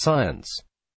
science.